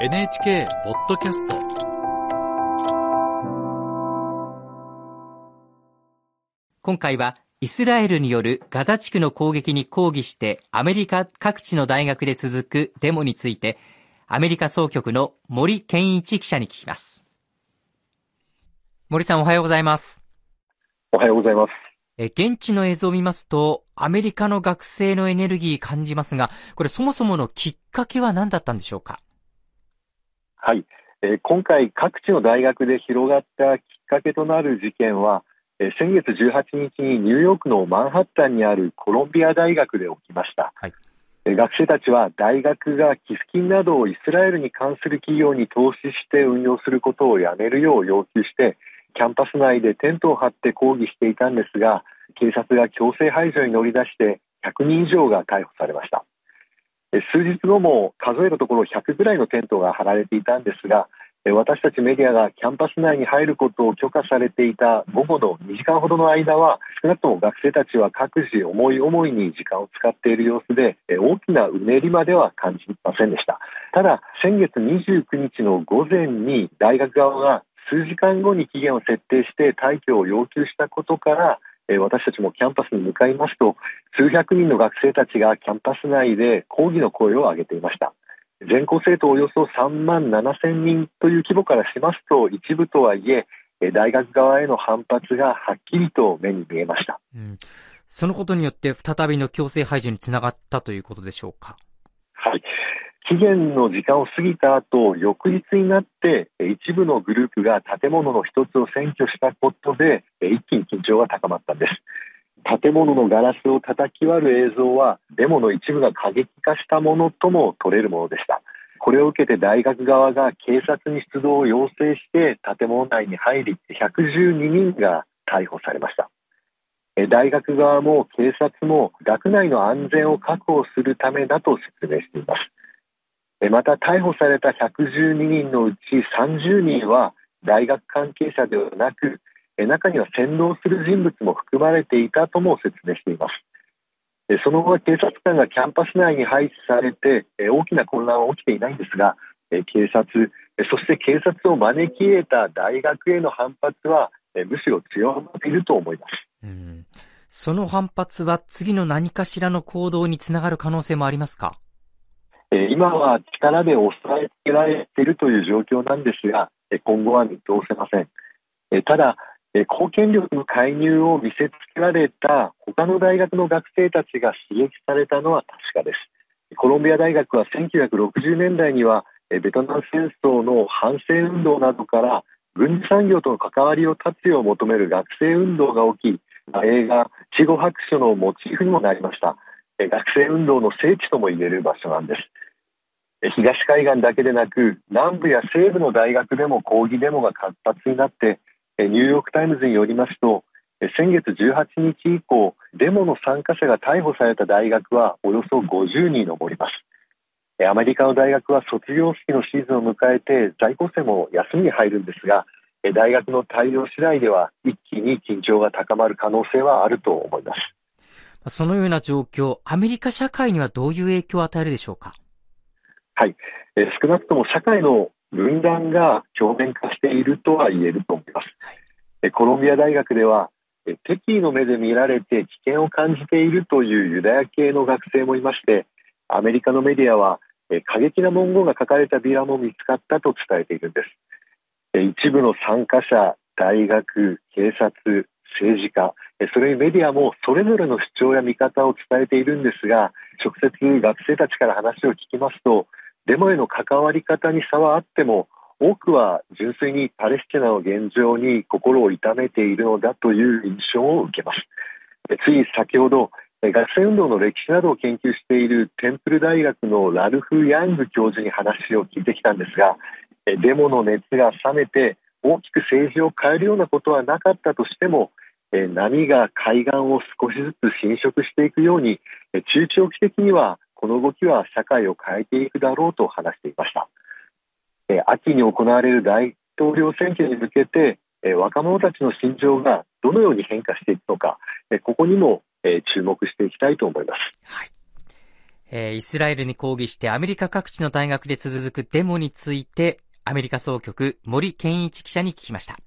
NHK ポッドキャスト。今回はイスラエルによるガザ地区の攻撃に抗議してアメリカ各地の大学で続くデモについてアメリカ総局の森健一記者に聞きます。森さんおはようございます。おはようございます。え現地の映像を見ますとアメリカの学生のエネルギー感じますがこれそもそものきっかけは何だったんでしょうか？はい、えー、今回各地の大学で広がったきっかけとなる事件は、えー、先月18日にニューヨークのマンハッタンにあるコロンビア大学で起きました、はい、えー、学生たちは大学が寄付金などをイスラエルに関する企業に投資して運用することをやめるよう要求してキャンパス内でテントを張って抗議していたんですが警察が強制排除に乗り出して100人以上が逮捕されました数日後も数えるところ100ぐらいのテントが張られていたんですが私たちメディアがキャンパス内に入ることを許可されていた午後の2時間ほどの間は少なくとも学生たちは各自思い思いに時間を使っている様子で大きなうねりまでは感じませんでした。ただ先月29日の午前に大学側が数時間後に期限を設定して退去を要求したことから私たちもキャンパスに向かいますと数百人の学生たちがキャンパス内で抗議の声を上げていました。全校生徒およそ3万7千人という規模からしますと一部とはいえ大学側への反発がはっきりと目に見えました、うん、そのことによって再びの強制排除につながったということでしょうか？はい期限の時間を過ぎた後翌日になって一部のグループが建物の一つを占拠したことで一気に緊張が高まったんです。建物のガラスを叩き割る映像はデモの一部が過激化したものとも取れるものでした。これを受けて大学側が警察に出動を要請して建物内に入り112人が逮捕されました。大学側も警察も学内の安全を確保するためだと説明しています。また逮捕された112人のうち30人は大学関係者ではなく中には洗脳する人物も含まれていたとも説明しています。その後は警察官がキャンパス内に配置されて大きな混乱は起きていないんですが警察そして警察を招き得た大学への反発はむしろ強まっていると思います、うん、その反発は次の何かしらの行動につながる可能性もありますか？今は力で抑えつけられているという状況なんですが今後は見通せません。ただ公権力の介入を見せつけられた他の大学の学生たちが刺激されたのは確かです。コロンビア大学は1960年代にはベトナム戦争の反戦運動などから軍事産業との関わりを断つよう求める学生運動が起き映画「死後白書」のモチーフにもなりました。学生運動の聖地ともいえる場所なんです。東海岸だけでなく南部や西部の大学でも抗議デモが活発になってニューヨーク・タイムズによりますと先月18日以降デモの参加者が逮捕された大学はおよそ50に上ります。アメリカの大学は卒業式のシーズンを迎えて在校生も休みに入るんですが大学の対応次第では一気に緊張が高まる可能性はあると思います。そのような状況アメリカ社会にはどういう影響を与えるでしょうか？はい、えー、少なくとも社会の分断が表面化しているとは言えると思います。はい、コロンビア大学では敵意の目で見られて危険を感じているというユダヤ系の学生もいましてアメリカのメディアは過激な文言が書かれたビラも見つかったと伝えているんです。一部の参加者大学警察政治家それにメディアもそれぞれの主張や見方を伝えているんですが直接学生たちから話を聞きますとデモへの関わり方に差はあっても多くは純粋にパレスチナの現状に心を痛めているのだという印象を受けます。つい先ほど学生運動の歴史などを研究しているテンプル大学のラルフ・ヤング教授に話を聞いてきたんですがデモの熱が冷めて大きく政治を変えるようなことはなかったとしても波が海岸を少しずつ侵食していくように中長期的にはこの動きは社会を変えていくだろうと話していました。え秋に行われる大統領選挙に向けてえ若者たちの心情がどのように変化していくのかえここにもえ注目していきたいと思います、はい。え、イスラエルに抗議してアメリカ各地の大学で続くデモについて、アメリカ総局森健一記者に聞きました。